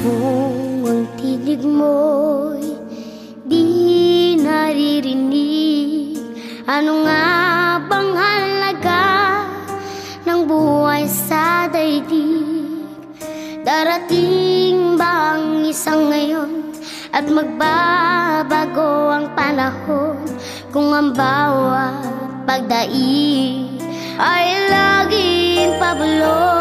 Kung ang tinig mo'y di naririnig Ano nga bang halaga ng buhay sa daigdig? Darating ba ang isang ngayon at magbabago ang panahon Kung ang bawat pagdaig ay laging pabulong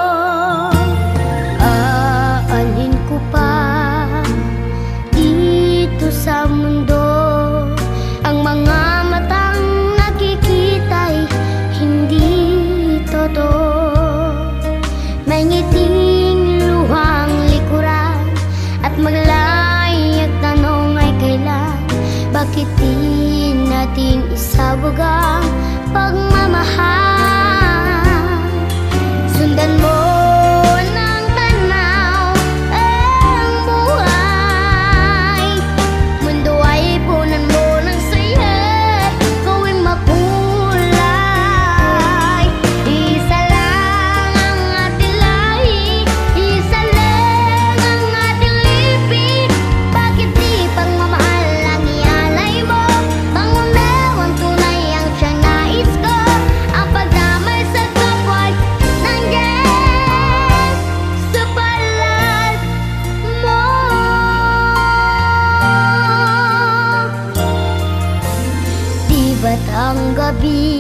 bugang pag be